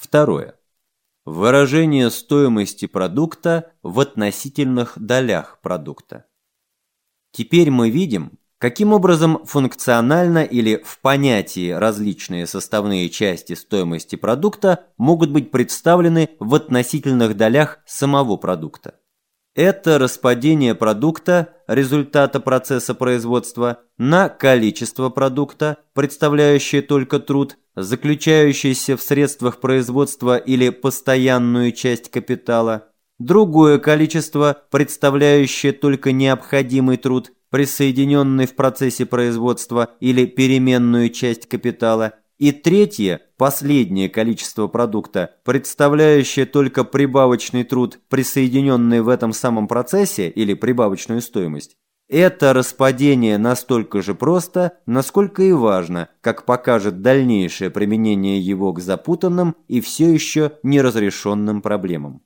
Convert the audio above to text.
Второе. Выражение стоимости продукта в относительных долях продукта. Теперь мы видим, каким образом функционально или в понятии различные составные части стоимости продукта могут быть представлены в относительных долях самого продукта. Это распадение продукта, результата процесса производства, на количество продукта, представляющее только труд, заключающийся в средствах производства или постоянную часть капитала, другое количество, представляющее только необходимый труд, присоединенный в процессе производства или переменную часть капитала, и третье, последнее количество продукта, представляющее только прибавочный труд, присоединенный в этом самом процессе или прибавочную стоимость, это распадение настолько же просто, насколько и важно, как покажет дальнейшее применение его к запутанным и все еще неразрешенным проблемам.